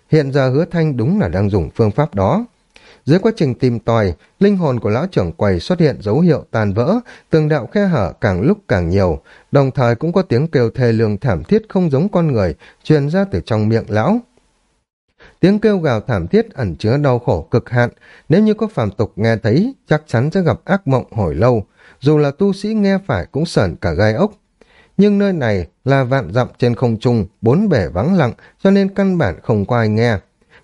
Hiện giờ hứa thanh đúng là đang dùng phương pháp đó. Dưới quá trình tìm tòi, linh hồn của lão trưởng quầy xuất hiện dấu hiệu tàn vỡ, từng đạo khe hở càng lúc càng nhiều, đồng thời cũng có tiếng kêu thê lương thảm thiết không giống con người truyền ra từ trong miệng lão. Tiếng kêu gào thảm thiết ẩn chứa đau khổ cực hạn, nếu như có phàm tục nghe thấy, chắc chắn sẽ gặp ác mộng hồi lâu, dù là tu sĩ nghe phải cũng sởn cả gai ốc. Nhưng nơi này là vạn dặm trên không trung, bốn bể vắng lặng, cho nên căn bản không có ai nghe.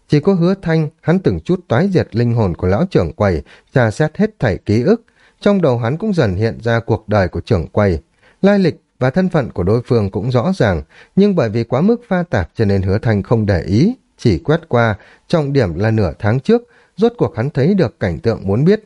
Chỉ có hứa thanh, hắn từng chút toái diệt linh hồn của lão trưởng quầy, tra xét hết thảy ký ức. Trong đầu hắn cũng dần hiện ra cuộc đời của trưởng quầy. Lai lịch và thân phận của đối phương cũng rõ ràng, nhưng bởi vì quá mức pha tạp cho nên hứa thanh không để ý, chỉ quét qua, trọng điểm là nửa tháng trước, rốt cuộc hắn thấy được cảnh tượng muốn biết.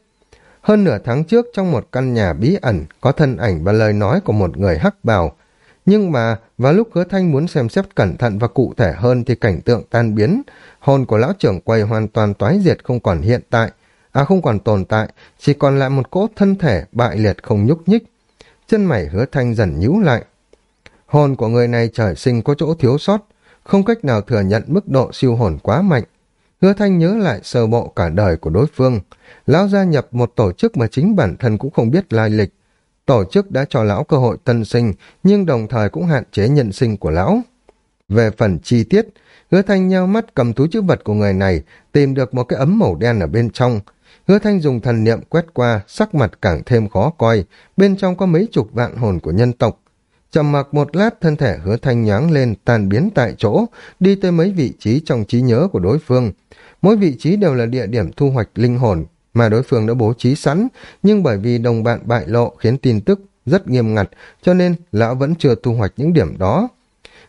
Hơn nửa tháng trước trong một căn nhà bí ẩn có thân ảnh và lời nói của một người hắc bào. Nhưng mà vào lúc hứa thanh muốn xem xét cẩn thận và cụ thể hơn thì cảnh tượng tan biến. Hồn của lão trưởng quầy hoàn toàn toái diệt không còn hiện tại. À không còn tồn tại, chỉ còn lại một cỗ thân thể bại liệt không nhúc nhích. Chân mày hứa thanh dần nhíu lại. Hồn của người này trời sinh có chỗ thiếu sót, không cách nào thừa nhận mức độ siêu hồn quá mạnh. Hứa Thanh nhớ lại sơ bộ cả đời của đối phương. Lão gia nhập một tổ chức mà chính bản thân cũng không biết lai lịch. Tổ chức đã cho lão cơ hội tân sinh, nhưng đồng thời cũng hạn chế nhận sinh của lão. Về phần chi tiết, Hứa Thanh nheo mắt cầm túi chữ vật của người này, tìm được một cái ấm màu đen ở bên trong. Hứa Thanh dùng thần niệm quét qua, sắc mặt càng thêm khó coi, bên trong có mấy chục vạn hồn của nhân tộc, Trầm mặc một lát thân thể hứa thanh nhoáng lên tan biến tại chỗ, đi tới mấy vị trí trong trí nhớ của đối phương. Mỗi vị trí đều là địa điểm thu hoạch linh hồn mà đối phương đã bố trí sẵn, nhưng bởi vì đồng bạn bại lộ khiến tin tức rất nghiêm ngặt, cho nên lão vẫn chưa thu hoạch những điểm đó.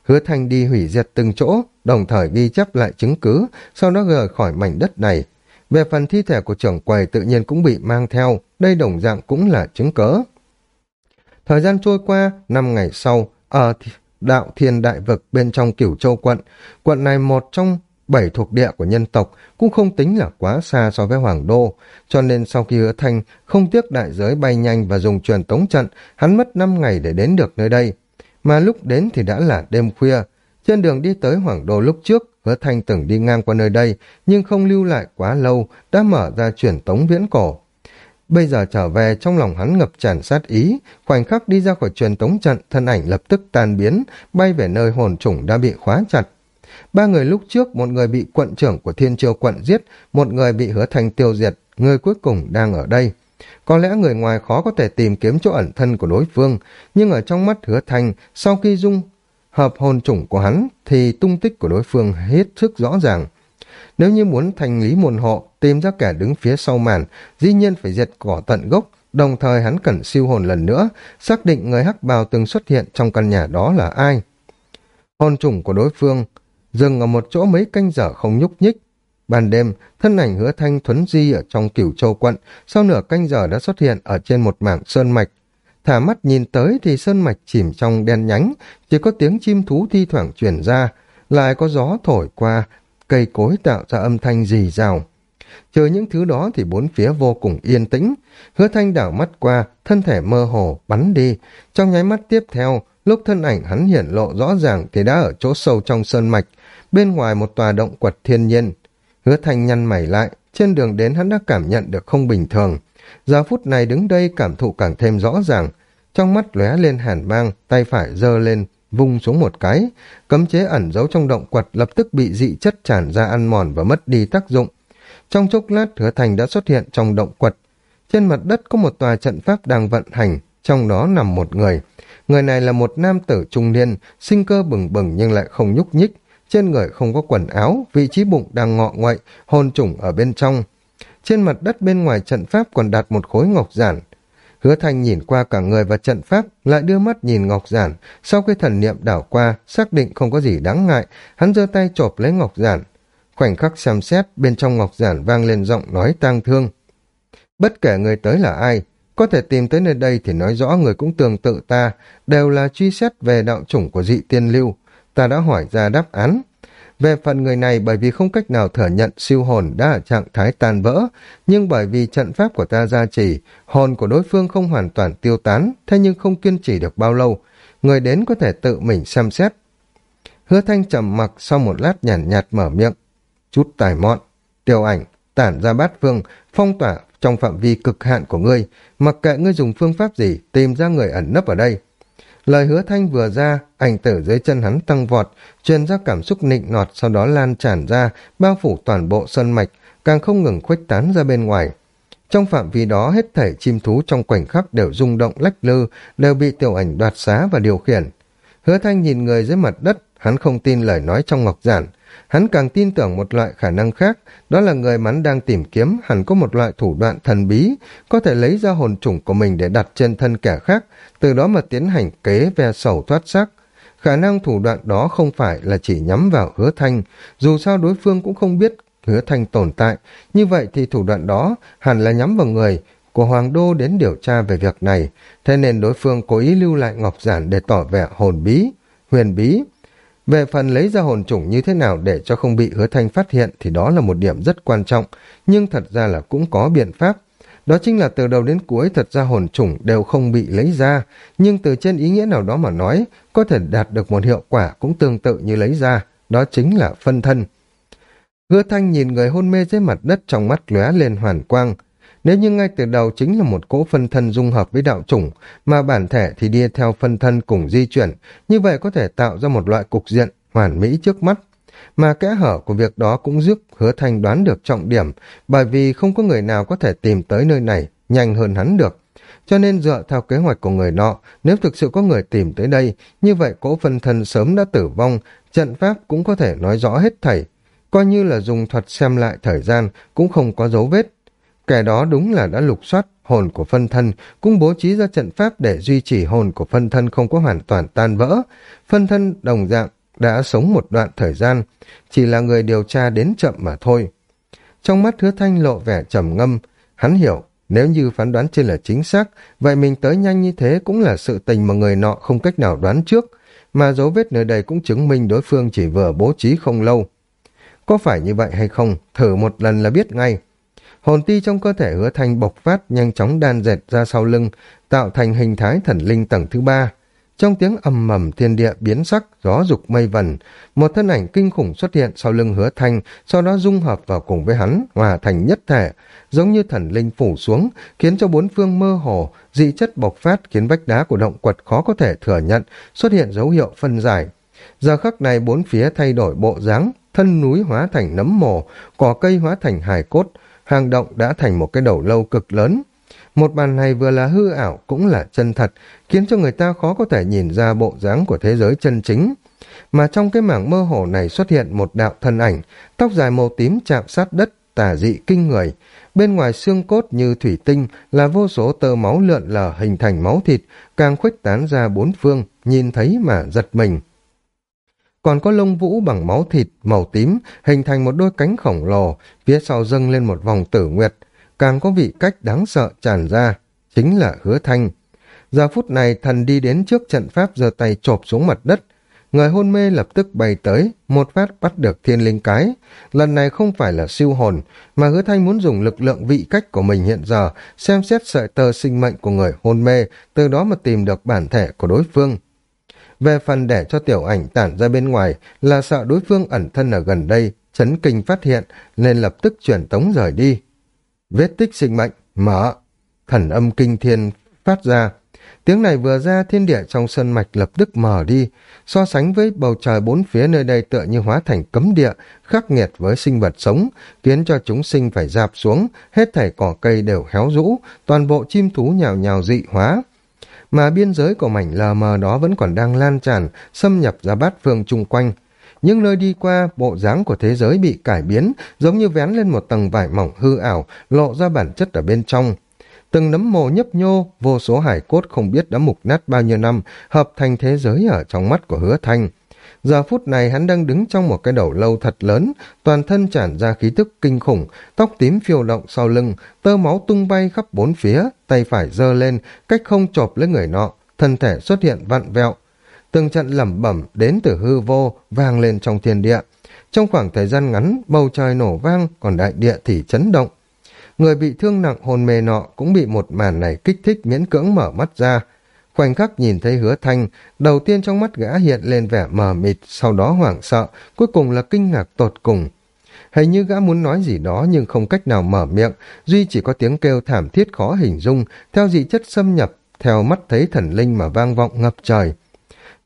Hứa thanh đi hủy diệt từng chỗ, đồng thời ghi chép lại chứng cứ, sau đó rời khỏi mảnh đất này. Về phần thi thể của trưởng quầy tự nhiên cũng bị mang theo, đây đồng dạng cũng là chứng cớ. Thời gian trôi qua, năm ngày sau, ở đạo thiên đại vực bên trong cửu châu quận, quận này một trong bảy thuộc địa của nhân tộc cũng không tính là quá xa so với Hoàng Đô, cho nên sau khi hứa thanh không tiếc đại giới bay nhanh và dùng truyền tống trận, hắn mất năm ngày để đến được nơi đây. Mà lúc đến thì đã là đêm khuya, trên đường đi tới Hoàng Đô lúc trước, hứa thanh từng đi ngang qua nơi đây, nhưng không lưu lại quá lâu, đã mở ra truyền tống viễn cổ. Bây giờ trở về trong lòng hắn ngập tràn sát ý, khoảnh khắc đi ra khỏi truyền tống trận, thân ảnh lập tức tan biến, bay về nơi hồn trùng đã bị khóa chặt. Ba người lúc trước, một người bị quận trưởng của thiên triều quận giết, một người bị hứa thành tiêu diệt, người cuối cùng đang ở đây. Có lẽ người ngoài khó có thể tìm kiếm chỗ ẩn thân của đối phương, nhưng ở trong mắt hứa thành, sau khi dung hợp hồn chủng của hắn, thì tung tích của đối phương hết sức rõ ràng. Nếu như muốn thành lý môn hộ, tìm ra kẻ đứng phía sau màn, dĩ nhiên phải diệt cỏ tận gốc, đồng thời hắn cần siêu hồn lần nữa, xác định người hắc bào từng xuất hiện trong căn nhà đó là ai. Hồn trùng của đối phương dừng ở một chỗ mấy canh giờ không nhúc nhích. Ban đêm, thân ảnh hứa thanh thuấn di ở trong cửu châu quận, sau nửa canh giờ đã xuất hiện ở trên một mảng sơn mạch. Thả mắt nhìn tới thì sơn mạch chìm trong đen nhánh, chỉ có tiếng chim thú thi thoảng truyền ra, lại có gió thổi qua, cây cối tạo ra âm thanh rì rào. Trừ những thứ đó thì bốn phía vô cùng yên tĩnh. Hứa thanh đảo mắt qua, thân thể mơ hồ, bắn đi. Trong nháy mắt tiếp theo, lúc thân ảnh hắn hiển lộ rõ ràng thì đã ở chỗ sâu trong sơn mạch, bên ngoài một tòa động quật thiên nhiên. Hứa thanh nhăn mày lại, trên đường đến hắn đã cảm nhận được không bình thường. Giờ phút này đứng đây cảm thụ càng thêm rõ ràng. Trong mắt lóe lên hàn mang, tay phải giơ lên, vung xuống một cái. Cấm chế ẩn giấu trong động quật lập tức bị dị chất tràn ra ăn mòn và mất đi tác dụng. Trong chốc lát hứa thành đã xuất hiện trong động quật. Trên mặt đất có một tòa trận pháp đang vận hành, trong đó nằm một người. Người này là một nam tử trung niên, sinh cơ bừng bừng nhưng lại không nhúc nhích. Trên người không có quần áo, vị trí bụng đang ngọ ngoậy, hồn trùng ở bên trong. Trên mặt đất bên ngoài trận pháp còn đặt một khối ngọc giản. Hứa Thanh nhìn qua cả người và trận pháp, lại đưa mắt nhìn ngọc giản. Sau khi thần niệm đảo qua, xác định không có gì đáng ngại, hắn giơ tay chộp lấy ngọc giản. Khoảnh khắc xem xét, bên trong ngọc giản vang lên giọng nói tang thương. Bất kể người tới là ai, có thể tìm tới nơi đây thì nói rõ người cũng tương tự ta, đều là truy xét về đạo chủng của dị tiên lưu. Ta đã hỏi ra đáp án. Về phần người này bởi vì không cách nào thừa nhận siêu hồn đã ở trạng thái tan vỡ, nhưng bởi vì trận pháp của ta gia trì, hồn của đối phương không hoàn toàn tiêu tán, thế nhưng không kiên trì được bao lâu. Người đến có thể tự mình xem xét. Hứa thanh trầm mặc sau một lát nhàn nhạt, nhạt mở miệng. Chút tài mọn, tiêu ảnh, tản ra bát phương, phong tỏa trong phạm vi cực hạn của ngươi, mặc kệ ngươi dùng phương pháp gì, tìm ra người ẩn nấp ở đây. Lời hứa thanh vừa ra, ảnh tử dưới chân hắn tăng vọt, truyền ra cảm xúc nịnh nọt sau đó lan tràn ra, bao phủ toàn bộ sơn mạch, càng không ngừng khuếch tán ra bên ngoài. Trong phạm vi đó hết thảy chim thú trong khoảnh khắc đều rung động lách lư, đều bị tiểu ảnh đoạt xá và điều khiển. Hứa thanh nhìn người dưới mặt đất, hắn không tin lời nói trong ngọc giản, Hắn càng tin tưởng một loại khả năng khác, đó là người mắn đang tìm kiếm hẳn có một loại thủ đoạn thần bí, có thể lấy ra hồn chủng của mình để đặt trên thân kẻ khác, từ đó mà tiến hành kế ve sầu thoát xác. Khả năng thủ đoạn đó không phải là chỉ nhắm vào hứa thanh, dù sao đối phương cũng không biết hứa thanh tồn tại, như vậy thì thủ đoạn đó hẳn là nhắm vào người của Hoàng Đô đến điều tra về việc này, thế nên đối phương cố ý lưu lại ngọc giản để tỏ vẻ hồn bí, huyền bí. Về phần lấy ra hồn chủng như thế nào để cho không bị hứa thanh phát hiện thì đó là một điểm rất quan trọng, nhưng thật ra là cũng có biện pháp. Đó chính là từ đầu đến cuối thật ra hồn chủng đều không bị lấy ra, nhưng từ trên ý nghĩa nào đó mà nói, có thể đạt được một hiệu quả cũng tương tự như lấy ra, đó chính là phân thân. Hứa thanh nhìn người hôn mê dưới mặt đất trong mắt lóe lên hoàn quang, nếu như ngay từ đầu chính là một cỗ phân thân dung hợp với đạo chủng, mà bản thể thì đi theo phân thân cùng di chuyển, như vậy có thể tạo ra một loại cục diện hoàn mỹ trước mắt. Mà kẽ hở của việc đó cũng giúp hứa thanh đoán được trọng điểm, bởi vì không có người nào có thể tìm tới nơi này nhanh hơn hắn được. Cho nên dựa theo kế hoạch của người nọ, nếu thực sự có người tìm tới đây, như vậy cỗ phân thân sớm đã tử vong, trận pháp cũng có thể nói rõ hết thảy. Coi như là dùng thuật xem lại thời gian, cũng không có dấu vết. Kẻ đó đúng là đã lục soát hồn của phân thân, cũng bố trí ra trận pháp để duy trì hồn của phân thân không có hoàn toàn tan vỡ. Phân thân đồng dạng đã sống một đoạn thời gian, chỉ là người điều tra đến chậm mà thôi. Trong mắt hứa thanh lộ vẻ trầm ngâm, hắn hiểu, nếu như phán đoán trên là chính xác, vậy mình tới nhanh như thế cũng là sự tình mà người nọ không cách nào đoán trước, mà dấu vết nơi đây cũng chứng minh đối phương chỉ vừa bố trí không lâu. Có phải như vậy hay không, thử một lần là biết ngay. Hồn ti trong cơ thể hứa thanh bộc phát nhanh chóng đan dệt ra sau lưng, tạo thành hình thái thần linh tầng thứ ba. Trong tiếng ầm mầm thiên địa biến sắc, gió dục mây vần, một thân ảnh kinh khủng xuất hiện sau lưng hứa thanh, sau đó dung hợp vào cùng với hắn, hòa thành nhất thể, giống như thần linh phủ xuống, khiến cho bốn phương mơ hồ, dị chất bộc phát khiến vách đá của động quật khó có thể thừa nhận, xuất hiện dấu hiệu phân giải. Giờ khắc này bốn phía thay đổi bộ dáng, thân núi hóa thành nấm mồ, cỏ cây hóa thành hài cốt, hang động đã thành một cái đầu lâu cực lớn. Một bàn này vừa là hư ảo cũng là chân thật, khiến cho người ta khó có thể nhìn ra bộ dáng của thế giới chân chính. Mà trong cái mảng mơ hồ này xuất hiện một đạo thân ảnh, tóc dài màu tím chạm sát đất, tà dị kinh người. Bên ngoài xương cốt như thủy tinh là vô số tơ máu lượn lờ hình thành máu thịt, càng khuếch tán ra bốn phương, nhìn thấy mà giật mình. Còn có lông vũ bằng máu thịt màu tím hình thành một đôi cánh khổng lồ, phía sau dâng lên một vòng tử nguyệt, càng có vị cách đáng sợ tràn ra, chính là hứa thanh. Giờ phút này thần đi đến trước trận pháp giơ tay chộp xuống mặt đất, người hôn mê lập tức bay tới, một phát bắt được thiên linh cái. Lần này không phải là siêu hồn, mà hứa thanh muốn dùng lực lượng vị cách của mình hiện giờ, xem xét sợi tơ sinh mệnh của người hôn mê, từ đó mà tìm được bản thể của đối phương. Về phần để cho tiểu ảnh tản ra bên ngoài là sợ đối phương ẩn thân ở gần đây, chấn kinh phát hiện, nên lập tức chuyển tống rời đi. Vết tích sinh mệnh, mở, thần âm kinh thiên phát ra, Tiếng này vừa ra thiên địa trong sân mạch lập tức mở đi, so sánh với bầu trời bốn phía nơi đây tựa như hóa thành cấm địa, khắc nghiệt với sinh vật sống, khiến cho chúng sinh phải dạp xuống, hết thảy cỏ cây đều héo rũ, toàn bộ chim thú nhào nhào dị hóa. Mà biên giới của mảnh lờ mờ đó vẫn còn đang lan tràn, xâm nhập ra bát phương chung quanh. Nhưng nơi đi qua, bộ dáng của thế giới bị cải biến, giống như vén lên một tầng vải mỏng hư ảo, lộ ra bản chất ở bên trong, Từng nấm mồ nhấp nhô, vô số hải cốt không biết đã mục nát bao nhiêu năm, hợp thành thế giới ở trong mắt của hứa thanh. Giờ phút này hắn đang đứng trong một cái đầu lâu thật lớn, toàn thân tràn ra khí tức kinh khủng, tóc tím phiêu động sau lưng, tơ máu tung bay khắp bốn phía, tay phải giơ lên, cách không chộp lấy người nọ, thân thể xuất hiện vặn vẹo. Từng trận lẩm bẩm đến từ hư vô, vang lên trong thiên địa. Trong khoảng thời gian ngắn, bầu trời nổ vang, còn đại địa thì chấn động. Người bị thương nặng hồn mê nọ cũng bị một màn này kích thích miễn cưỡng mở mắt ra. Khoảnh khắc nhìn thấy hứa thanh, đầu tiên trong mắt gã hiện lên vẻ mờ mịt, sau đó hoảng sợ, cuối cùng là kinh ngạc tột cùng. Hình như gã muốn nói gì đó nhưng không cách nào mở miệng, duy chỉ có tiếng kêu thảm thiết khó hình dung, theo dị chất xâm nhập, theo mắt thấy thần linh mà vang vọng ngập trời.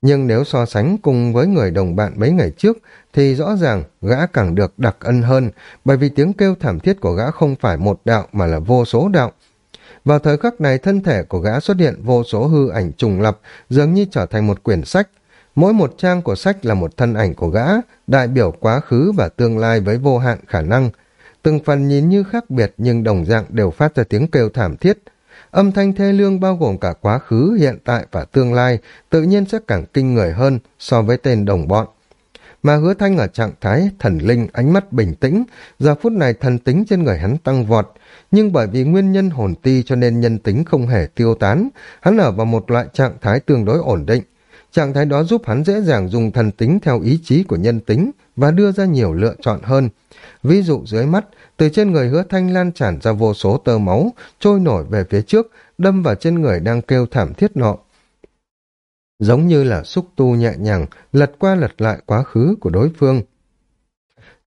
Nhưng nếu so sánh cùng với người đồng bạn mấy ngày trước, thì rõ ràng gã càng được đặc ân hơn, bởi vì tiếng kêu thảm thiết của gã không phải một đạo mà là vô số đạo. Vào thời khắc này, thân thể của gã xuất hiện vô số hư ảnh trùng lập, dường như trở thành một quyển sách. Mỗi một trang của sách là một thân ảnh của gã, đại biểu quá khứ và tương lai với vô hạn khả năng. Từng phần nhìn như khác biệt nhưng đồng dạng đều phát ra tiếng kêu thảm thiết, Âm thanh thê lương bao gồm cả quá khứ, hiện tại và tương lai, tự nhiên sẽ càng kinh người hơn so với tên đồng bọn. Mà hứa thanh ở trạng thái thần linh ánh mắt bình tĩnh, giờ phút này thần tính trên người hắn tăng vọt, nhưng bởi vì nguyên nhân hồn ti cho nên nhân tính không hề tiêu tán, hắn ở vào một loại trạng thái tương đối ổn định. Trạng thái đó giúp hắn dễ dàng dùng thần tính theo ý chí của nhân tính và đưa ra nhiều lựa chọn hơn. Ví dụ dưới mắt, từ trên người hứa thanh lan tràn ra vô số tơ máu, trôi nổi về phía trước, đâm vào trên người đang kêu thảm thiết nọ. Giống như là xúc tu nhẹ nhàng, lật qua lật lại quá khứ của đối phương.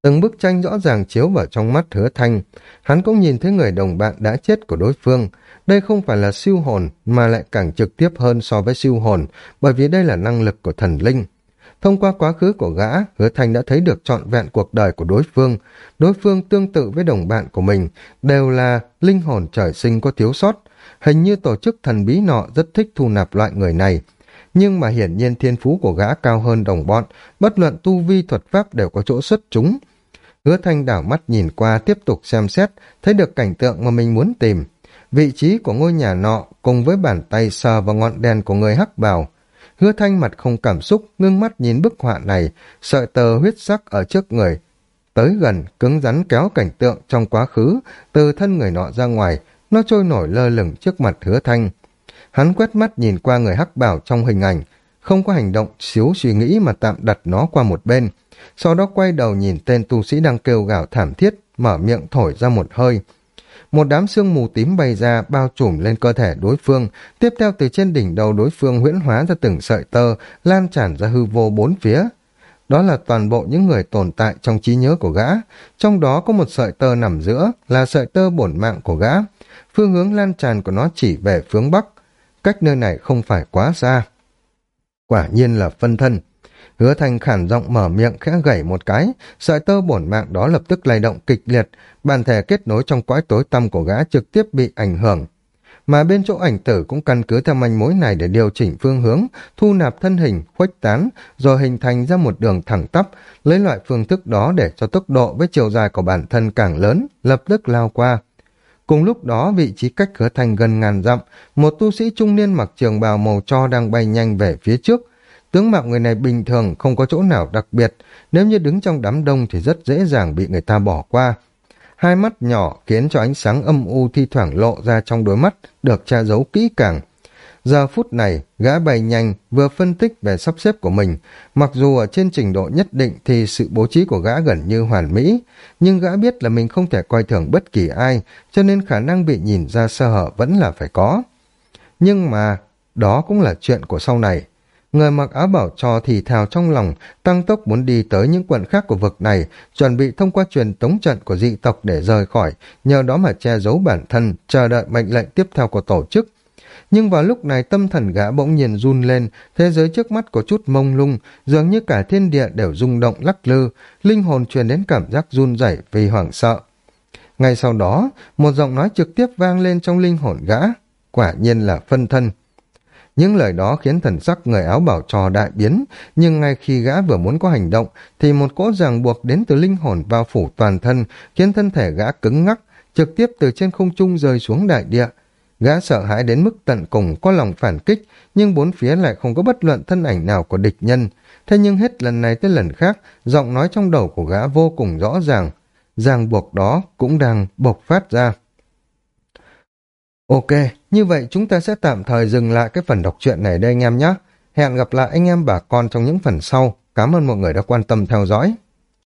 Từng bức tranh rõ ràng chiếu vào trong mắt hứa thanh, hắn cũng nhìn thấy người đồng bạn đã chết của đối phương. Đây không phải là siêu hồn, mà lại càng trực tiếp hơn so với siêu hồn, bởi vì đây là năng lực của thần linh. Thông qua quá khứ của gã, hứa thanh đã thấy được trọn vẹn cuộc đời của đối phương. Đối phương tương tự với đồng bạn của mình, đều là linh hồn trời sinh có thiếu sót. Hình như tổ chức thần bí nọ rất thích thu nạp loại người này. Nhưng mà hiển nhiên thiên phú của gã cao hơn đồng bọn, bất luận tu vi thuật pháp đều có chỗ xuất chúng. Hứa thanh đảo mắt nhìn qua tiếp tục xem xét, thấy được cảnh tượng mà mình muốn tìm. Vị trí của ngôi nhà nọ cùng với bàn tay sờ vào ngọn đèn của người hắc bào Hứa thanh mặt không cảm xúc, ngưng mắt nhìn bức họa này, sợi tờ huyết sắc ở trước người. Tới gần, cứng rắn kéo cảnh tượng trong quá khứ, từ thân người nọ ra ngoài, nó trôi nổi lơ lửng trước mặt hứa thanh. Hắn quét mắt nhìn qua người hắc bảo trong hình ảnh, không có hành động xíu suy nghĩ mà tạm đặt nó qua một bên. Sau đó quay đầu nhìn tên tu sĩ đang kêu gào thảm thiết, mở miệng thổi ra một hơi một đám sương mù tím bay ra bao trùm lên cơ thể đối phương, tiếp theo từ trên đỉnh đầu đối phương huyễn hóa ra từng sợi tơ, lan tràn ra hư vô bốn phía. Đó là toàn bộ những người tồn tại trong trí nhớ của gã, trong đó có một sợi tơ nằm giữa, là sợi tơ bổn mạng của gã. Phương hướng lan tràn của nó chỉ về phương bắc, cách nơi này không phải quá xa. Quả nhiên là phân thân. Hứa Thanh khản giọng mở miệng khẽ gẩy một cái, sợi tơ bổn mạng đó lập tức lay động kịch liệt, bản thể kết nối trong cõi tối tăm của gã trực tiếp bị ảnh hưởng. mà bên chỗ ảnh tử cũng căn cứ theo manh mối này để điều chỉnh phương hướng, thu nạp thân hình, khuếch tán, rồi hình thành ra một đường thẳng tắp, lấy loại phương thức đó để cho tốc độ với chiều dài của bản thân càng lớn, lập tức lao qua. Cùng lúc đó, vị trí cách cửa thành gần ngàn dặm, một tu sĩ trung niên mặc trường bào màu cho đang bay nhanh về phía trước. Tướng mạo người này bình thường, không có chỗ nào đặc biệt, nếu như đứng trong đám đông thì rất dễ dàng bị người ta bỏ qua hai mắt nhỏ khiến cho ánh sáng âm u thi thoảng lộ ra trong đôi mắt, được che giấu kỹ càng. Giờ phút này, gã bày nhanh vừa phân tích về sắp xếp của mình, mặc dù ở trên trình độ nhất định thì sự bố trí của gã gần như hoàn mỹ, nhưng gã biết là mình không thể coi thường bất kỳ ai, cho nên khả năng bị nhìn ra sơ hở vẫn là phải có. Nhưng mà, đó cũng là chuyện của sau này. Người mặc áo bảo cho thì thào trong lòng, tăng tốc muốn đi tới những quận khác của vực này, chuẩn bị thông qua truyền tống trận của dị tộc để rời khỏi, nhờ đó mà che giấu bản thân, chờ đợi mệnh lệnh tiếp theo của tổ chức. Nhưng vào lúc này tâm thần gã bỗng nhiên run lên, thế giới trước mắt có chút mông lung, dường như cả thiên địa đều rung động lắc lư, linh hồn truyền đến cảm giác run rẩy vì hoảng sợ. Ngay sau đó, một giọng nói trực tiếp vang lên trong linh hồn gã, quả nhiên là phân thân. Những lời đó khiến thần sắc người áo bảo trò đại biến, nhưng ngay khi gã vừa muốn có hành động, thì một cỗ ràng buộc đến từ linh hồn bao phủ toàn thân, khiến thân thể gã cứng ngắc, trực tiếp từ trên không trung rơi xuống đại địa. Gã sợ hãi đến mức tận cùng có lòng phản kích, nhưng bốn phía lại không có bất luận thân ảnh nào của địch nhân. Thế nhưng hết lần này tới lần khác, giọng nói trong đầu của gã vô cùng rõ ràng. Ràng buộc đó cũng đang bộc phát ra. Ok, như vậy chúng ta sẽ tạm thời dừng lại cái phần đọc truyện này đây anh em nhé. Hẹn gặp lại anh em bà con trong những phần sau. Cảm ơn mọi người đã quan tâm theo dõi.